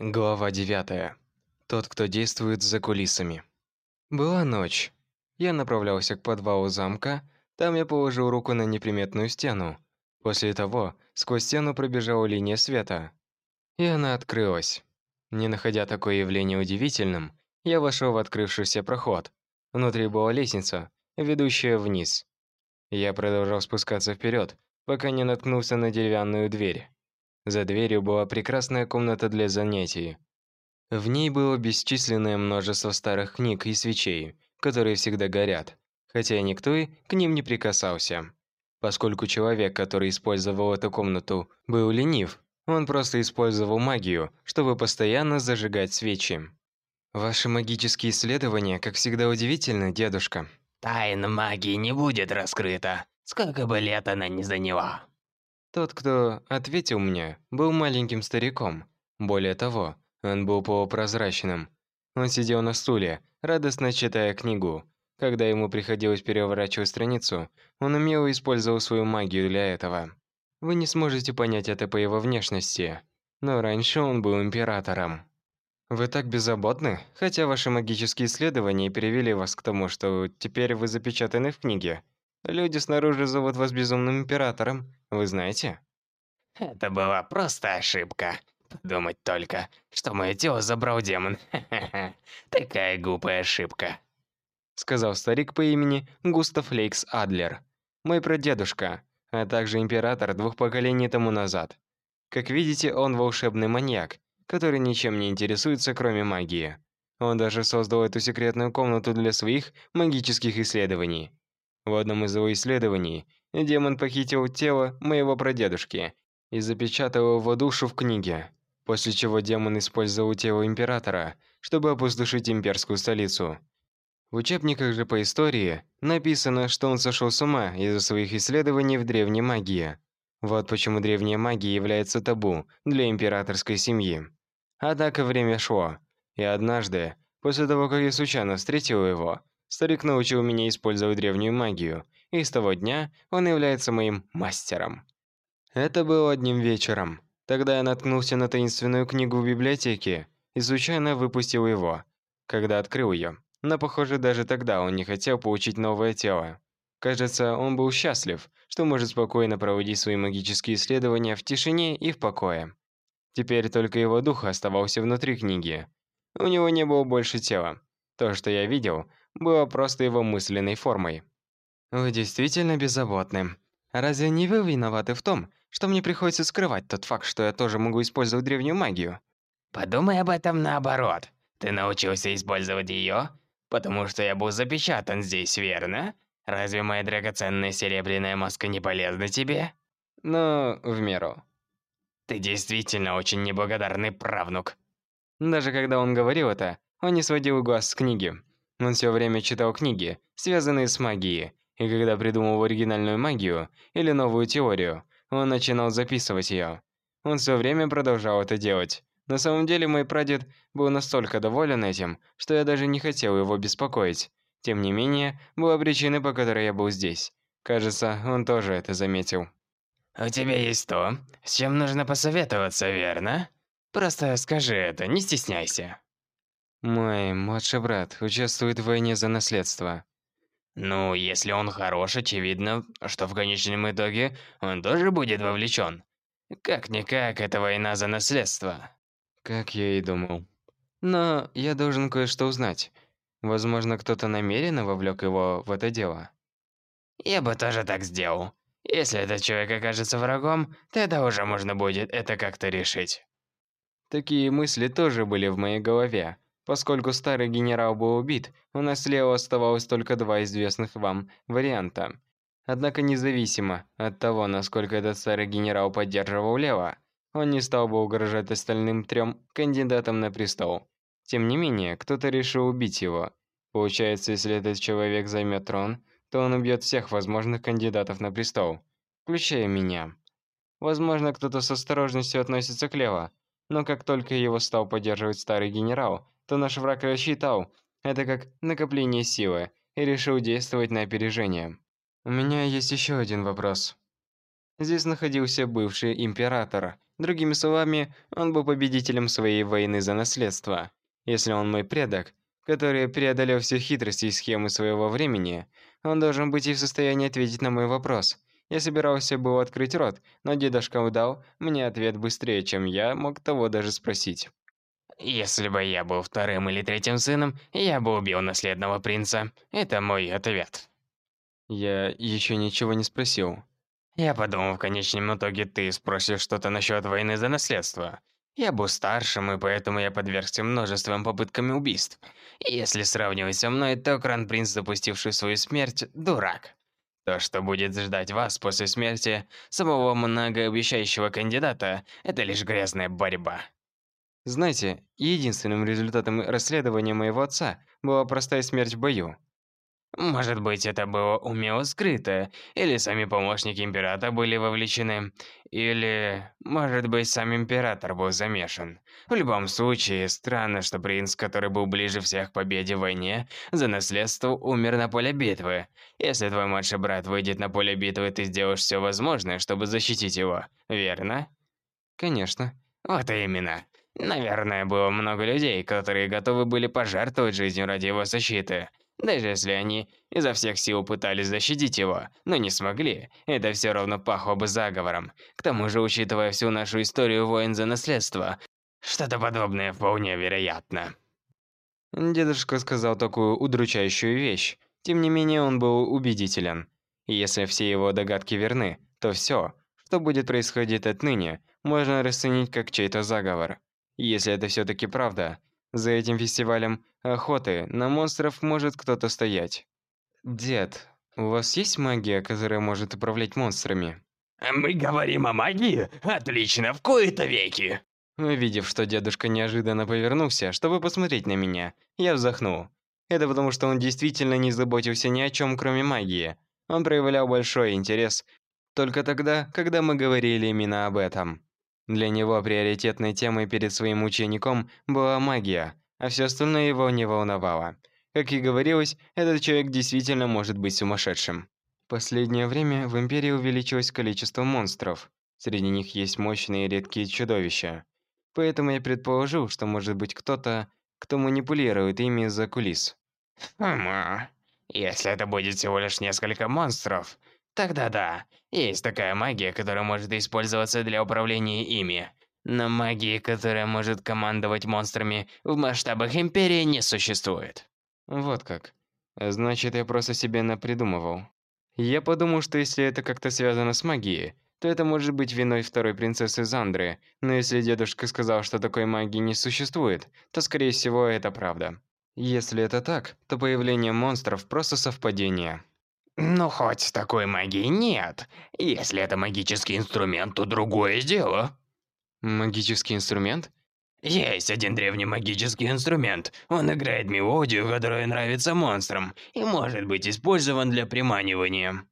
Глава 9. Тот, кто действует за кулисами. Была ночь. Я направлялся к подвалу замка, там я положил руку на неприметную стену. После того, сквозь стену пробежала линия света, и она открылась. Не находя такое явление удивительным, я вошел в открывшийся проход. Внутри была лестница, ведущая вниз. Я продолжал спускаться вперед, пока не наткнулся на деревянную дверь. За дверью была прекрасная комната для занятий. В ней было бесчисленное множество старых книг и свечей, которые всегда горят, хотя никто и к ним не прикасался. Поскольку человек, который использовал эту комнату, был ленив, он просто использовал магию, чтобы постоянно зажигать свечи. Ваши магические исследования, как всегда, удивительны, дедушка. Тайна магии не будет раскрыта, сколько бы лет она ни заняла. Тот, кто ответил мне, был маленьким стариком. Более того, он был полупрозрачным. Он сидел на стуле, радостно читая книгу. Когда ему приходилось переворачивать страницу, он умело использовал свою магию для этого. Вы не сможете понять это по его внешности, но раньше он был императором. Вы так беззаботны, хотя ваши магические исследования привели вас к тому, что теперь вы запечатаны в книге. Люди снаружи зовут вас безумным императором, вы знаете? Это была просто ошибка. Подумать только, что мое тело забрал демон. Такая глупая ошибка. Сказал старик по имени Густав Лейкс Адлер. Мой прадедушка, а также император двух поколений тому назад. Как видите, он волшебный маньяк, который ничем не интересуется, кроме магии. Он даже создал эту секретную комнату для своих магических исследований. В одном из его исследований демон похитил тело моего прадедушки и запечатал его душу в книге, после чего демон использовал тело императора, чтобы опустошить имперскую столицу. В учебниках же по истории написано, что он сошел с ума из-за своих исследований в древней магии. Вот почему древняя магия является табу для императорской семьи. Однако время шло, и однажды, после того, как я случайно встретил его, Старик научил меня использовать древнюю магию, и с того дня он является моим мастером. Это было одним вечером. Тогда я наткнулся на таинственную книгу в библиотеке и случайно выпустил его, когда открыл ее. Но, похоже, даже тогда он не хотел получить новое тело. Кажется, он был счастлив, что может спокойно проводить свои магические исследования в тишине и в покое. Теперь только его дух оставался внутри книги. У него не было больше тела. То, что я видел, было просто его мысленной формой. Вы действительно беззаботны. Разве не вы виноваты в том, что мне приходится скрывать тот факт, что я тоже могу использовать древнюю магию? Подумай об этом наоборот. Ты научился использовать ее, потому что я был запечатан здесь, верно? Разве моя драгоценная серебряная маска не полезна тебе? Но в меру. Ты действительно очень неблагодарный правнук. Даже когда он говорил это, он не сводил глаз с книги. Он все время читал книги, связанные с магией, и когда придумал оригинальную магию или новую теорию, он начинал записывать ее. Он все время продолжал это делать. На самом деле мой прадед был настолько доволен этим, что я даже не хотел его беспокоить. Тем не менее, была причина, по которой я был здесь. Кажется, он тоже это заметил. «У тебя есть то, с чем нужно посоветоваться, верно? Просто скажи это, не стесняйся». Мой младший брат участвует в войне за наследство. Ну, если он хорош, очевидно, что в конечном итоге он тоже будет вовлечен. Как-никак, это война за наследство. Как я и думал. Но я должен кое-что узнать. Возможно, кто-то намеренно вовлек его в это дело. Я бы тоже так сделал. Если этот человек окажется врагом, тогда уже можно будет это как-то решить. Такие мысли тоже были в моей голове. Поскольку старый генерал был убит, у нас слева оставалось только два известных вам варианта. Однако независимо от того, насколько этот старый генерал поддерживал Лева, он не стал бы угрожать остальным трем кандидатам на престол. Тем не менее, кто-то решил убить его. Получается, если этот человек займет трон, то он убьет всех возможных кандидатов на престол, включая меня. Возможно, кто-то с осторожностью относится к Лева, но как только его стал поддерживать старый генерал, то наш враг рассчитал это как накопление силы и решил действовать на опережение. У меня есть еще один вопрос. Здесь находился бывший император, Другими словами, он был победителем своей войны за наследство. Если он мой предок, который преодолел все хитрости и схемы своего времени, он должен быть и в состоянии ответить на мой вопрос. Я собирался был открыть рот, но дедушка удал мне ответ быстрее, чем я мог того даже спросить. Если бы я был вторым или третьим сыном, я бы убил наследного принца. Это мой ответ. Я еще ничего не спросил. Я подумал, в конечном итоге ты спросишь что-то насчет войны за наследство. Я был старшим, и поэтому я подвергся множеством попытками убийств. Если сравнивать со мной, то Кран-принц, допустивший свою смерть, дурак. То, что будет ждать вас после смерти самого многообещающего кандидата, это лишь грязная борьба. Знаете, единственным результатом расследования моего отца была простая смерть в бою. Может быть, это было умело скрыто, или сами помощники императора были вовлечены, или, может быть, сам император был замешан. В любом случае, странно, что принц, который был ближе всех к победе в войне, за наследство умер на поле битвы. Если твой младший брат выйдет на поле битвы, ты сделаешь все возможное, чтобы защитить его, верно? Конечно. Вот именно. Наверное, было много людей, которые готовы были пожертвовать жизнью ради его защиты. Даже если они изо всех сил пытались защитить его, но не смогли, это все равно пахло бы заговором. К тому же, учитывая всю нашу историю войн за наследство, что-то подобное вполне вероятно. Дедушка сказал такую удручающую вещь. Тем не менее, он был убедителен. И если все его догадки верны, то все, что будет происходить отныне, можно расценить как чей-то заговор. Если это все таки правда, за этим фестивалем охоты на монстров может кто-то стоять. Дед, у вас есть магия, которая может управлять монстрами? Мы говорим о магии? Отлично, в кои-то веки. Увидев, что дедушка неожиданно повернулся, чтобы посмотреть на меня, я вздохнул. Это потому, что он действительно не заботился ни о чем, кроме магии. Он проявлял большой интерес только тогда, когда мы говорили именно об этом. Для него приоритетной темой перед своим учеником была магия, а все остальное его не волновало. Как и говорилось, этот человек действительно может быть сумасшедшим. В последнее время в Империи увеличилось количество монстров. Среди них есть мощные и редкие чудовища. Поэтому я предположил, что может быть кто-то, кто манипулирует ими из-за кулис. Хм, если это будет всего лишь несколько монстров, Тогда да, есть такая магия, которая может использоваться для управления ими. Но магии, которая может командовать монстрами в масштабах Империи, не существует. Вот как. Значит, я просто себе напридумывал. Я подумал, что если это как-то связано с магией, то это может быть виной второй принцессы Зандры, но если дедушка сказал, что такой магии не существует, то, скорее всего, это правда. Если это так, то появление монстров просто совпадение. Ну, хоть такой магии нет. Если это магический инструмент, то другое дело. Магический инструмент? Есть один древний магический инструмент. Он играет мелодию, которая нравится монстрам, и может быть использован для приманивания.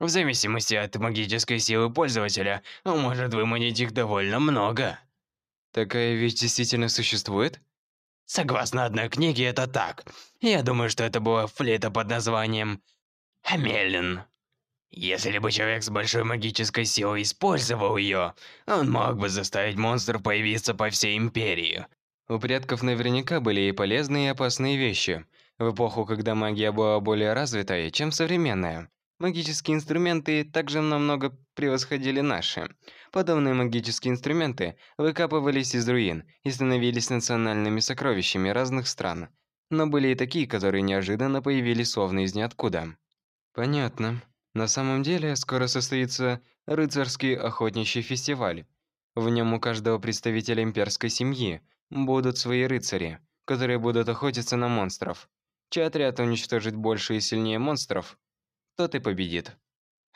В зависимости от магической силы пользователя, он может выманить их довольно много. Такая вещь действительно существует? Согласно одной книге, это так. Я думаю, что это была флейта под названием Хамелин. Если бы человек с большой магической силой использовал ее, он мог бы заставить монстров появиться по всей Империи. У предков наверняка были и полезные, и опасные вещи. В эпоху, когда магия была более развитой, чем современная, магические инструменты также намного превосходили наши. Подобные магические инструменты выкапывались из руин и становились национальными сокровищами разных стран. Но были и такие, которые неожиданно появились словно из ниоткуда. Понятно. На самом деле, скоро состоится рыцарский охотничий фестиваль. В нем у каждого представителя имперской семьи будут свои рыцари, которые будут охотиться на монстров. Чей отряд уничтожит больше и сильнее монстров, тот и победит.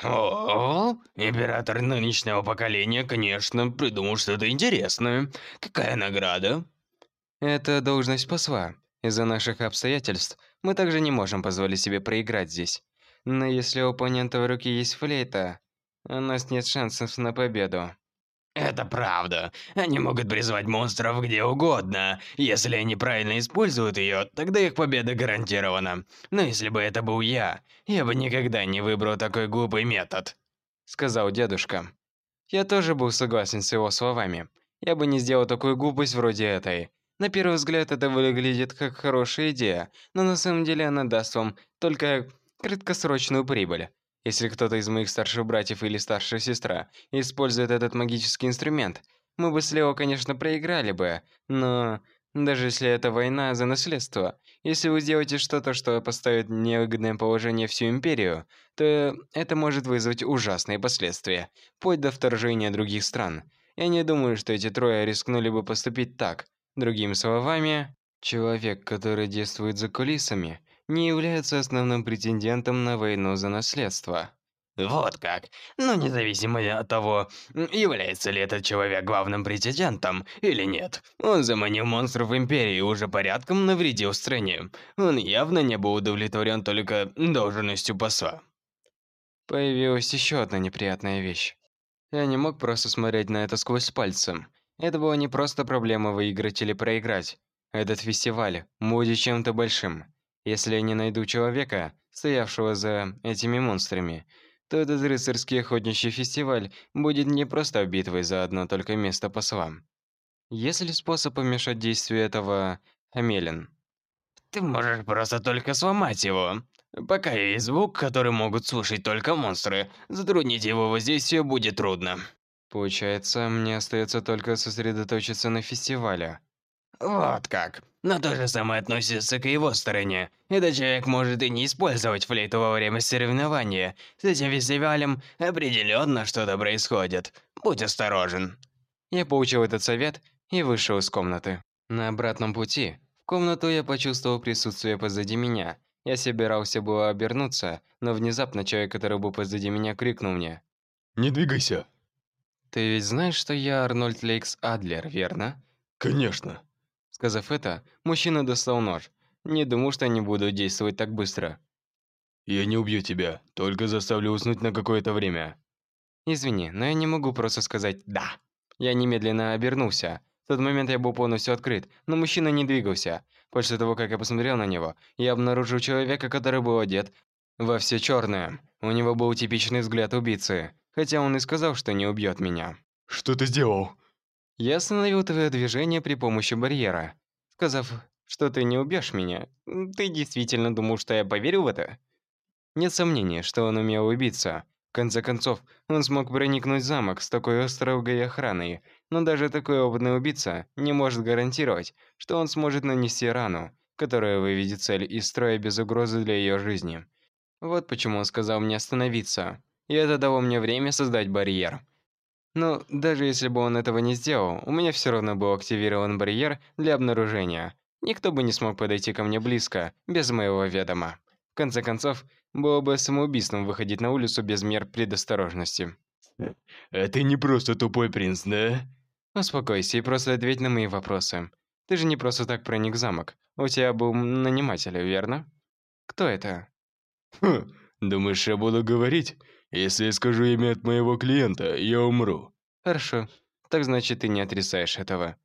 О, император нынешнего поколения, конечно, придумал что-то интересное. Какая награда? Это должность посла. Из-за наших обстоятельств мы также не можем позволить себе проиграть здесь. Но если у оппонента в руке есть флейта, у нас нет шансов на победу. Это правда. Они могут призвать монстров где угодно. Если они правильно используют ее, тогда их победа гарантирована. Но если бы это был я, я бы никогда не выбрал такой глупый метод. Сказал дедушка. Я тоже был согласен с его словами. Я бы не сделал такую глупость вроде этой. На первый взгляд это выглядит как хорошая идея, но на самом деле она даст вам только краткосрочную прибыль. Если кто-то из моих старших братьев или старшая сестра использует этот магический инструмент, мы бы с Лео, конечно, проиграли бы, но даже если это война за наследство, если вы сделаете что-то, что поставит в невыгодное положение всю империю, то это может вызвать ужасные последствия, вплоть до вторжения других стран. Я не думаю, что эти трое рискнули бы поступить так. Другими словами, человек, который действует за кулисами, не является основным претендентом на войну за наследство. Вот как. Но независимо от того, является ли этот человек главным претендентом или нет, он заманил монстров Империи и уже порядком навредил стране. Он явно не был удовлетворен только должностью посла. Появилась еще одна неприятная вещь. Я не мог просто смотреть на это сквозь пальцы. Это была не просто проблема выиграть или проиграть. Этот фестиваль будет чем-то большим. Если я не найду человека, стоявшего за этими монстрами, то этот рыцарский охотничий фестиваль будет не просто битвой за одно только место посла. Есть ли способ помешать действию этого Амелин? Ты можешь просто только сломать его. Пока есть звук, который могут слушать только монстры, затруднить его воздействие будет трудно. Получается, мне остается только сосредоточиться на фестивале. Вот как. Но то же самое относится к его стороне. Этот человек может и не использовать флейту во время соревнования. С этим фестивалем определенно что-то происходит. Будь осторожен. Я получил этот совет и вышел из комнаты. На обратном пути в комнату я почувствовал присутствие позади меня. Я собирался было обернуться, но внезапно человек, который был позади меня, крикнул мне. «Не двигайся!» «Ты ведь знаешь, что я Арнольд Лейкс Адлер, верно?» «Конечно!» Сказав это, мужчина достал нож. Не думал, что они будут действовать так быстро. «Я не убью тебя, только заставлю уснуть на какое-то время». «Извини, но я не могу просто сказать «да». Я немедленно обернулся. В тот момент я был полностью открыт, но мужчина не двигался. После того, как я посмотрел на него, я обнаружил человека, который был одет во все черное. У него был типичный взгляд убийцы, хотя он и сказал, что не убьет меня. «Что ты сделал?» Я остановил твое движение при помощи барьера, сказав, что ты не убьешь меня. Ты действительно думал, что я поверю в это? Нет сомнений, что он умел убиться. В конце концов, он смог проникнуть в замок с такой строгой охраной, но даже такой опытный убийца не может гарантировать, что он сможет нанести рану, которая выведет цель из строя без угрозы для ее жизни. Вот почему он сказал мне остановиться. И это дало мне время создать барьер. Но даже если бы он этого не сделал, у меня все равно был активирован барьер для обнаружения. Никто бы не смог подойти ко мне близко, без моего ведома. В конце концов, было бы самоубийством выходить на улицу без мер предосторожности. «А ты не просто тупой принц, да?» Успокойся и просто ответь на мои вопросы. Ты же не просто так проник в замок. У тебя был наниматель, верно? Кто это? Хм, думаешь, я буду говорить? Если я скажу имя от моего клиента, я умру. Хорошо. Так значит, ты не отрицаешь этого.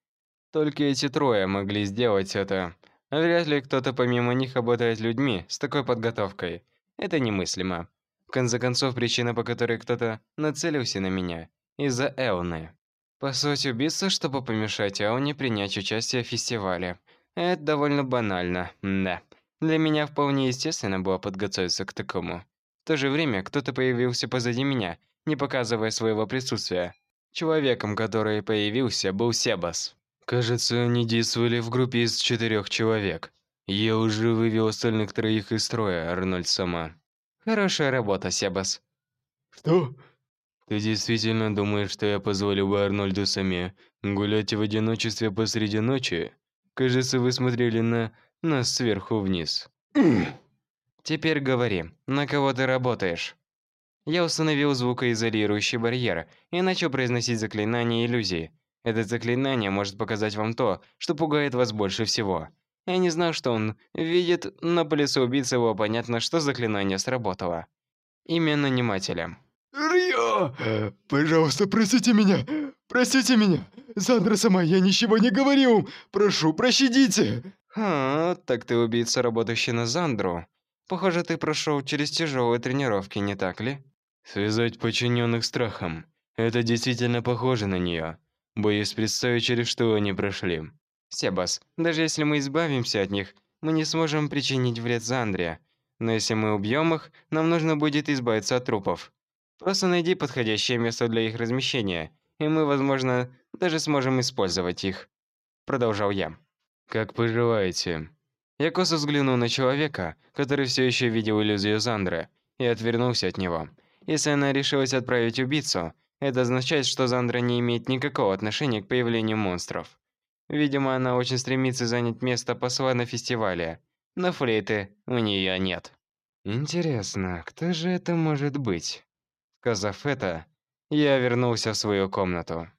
Только эти трое могли сделать это. Вряд ли кто-то помимо них обладает людьми с такой подготовкой. Это немыслимо. В конце концов, причина, по которой кто-то нацелился на меня, из-за Элны. По сути, убийца, чтобы помешать Элне принять участие в фестивале. Это довольно банально, да. Для меня вполне естественно было подготовиться к такому. В то же время кто-то появился позади меня, не показывая своего присутствия. Человеком, который появился, был Себас. Кажется, они действовали в группе из четырех человек. Я уже вывел остальных троих из строя, Арнольд сама. Хорошая работа, Себас. Что? Ты действительно думаешь, что я позволил бы Арнольду Саме гулять в одиночестве посреди ночи? Кажется, вы смотрели на нас сверху вниз. Теперь говори, на кого ты работаешь? Я установил звукоизолирующий барьер и начал произносить заклинание иллюзии. Это заклинание может показать вам то, что пугает вас больше всего. Я не знал, что он видит, но по лицу убийцы было понятно, что заклинание сработало. Имя нанимателя. Рио! Пожалуйста, простите меня! Простите меня! Сандра сама, я ничего не говорил! Прошу, прощадите! А, так ты убийца, работающий на Зандру. Похоже, ты прошел через тяжелые тренировки, не так ли? Связать подчиненных страхом. Это действительно похоже на нее. Боюсь представить, через что они прошли. Себас, даже если мы избавимся от них, мы не сможем причинить вред Зандре. Но если мы убьем их, нам нужно будет избавиться от трупов. Просто найди подходящее место для их размещения, и мы, возможно, даже сможем использовать их. Продолжал я. Как поживаете? Я косо взглянул на человека, который все еще видел иллюзию Зандры, и отвернулся от него. Если она решилась отправить убийцу, это означает, что Зандра не имеет никакого отношения к появлению монстров. Видимо, она очень стремится занять место посла на фестивале, но флейты у нее нет. Интересно, кто же это может быть? Сказав это, я вернулся в свою комнату.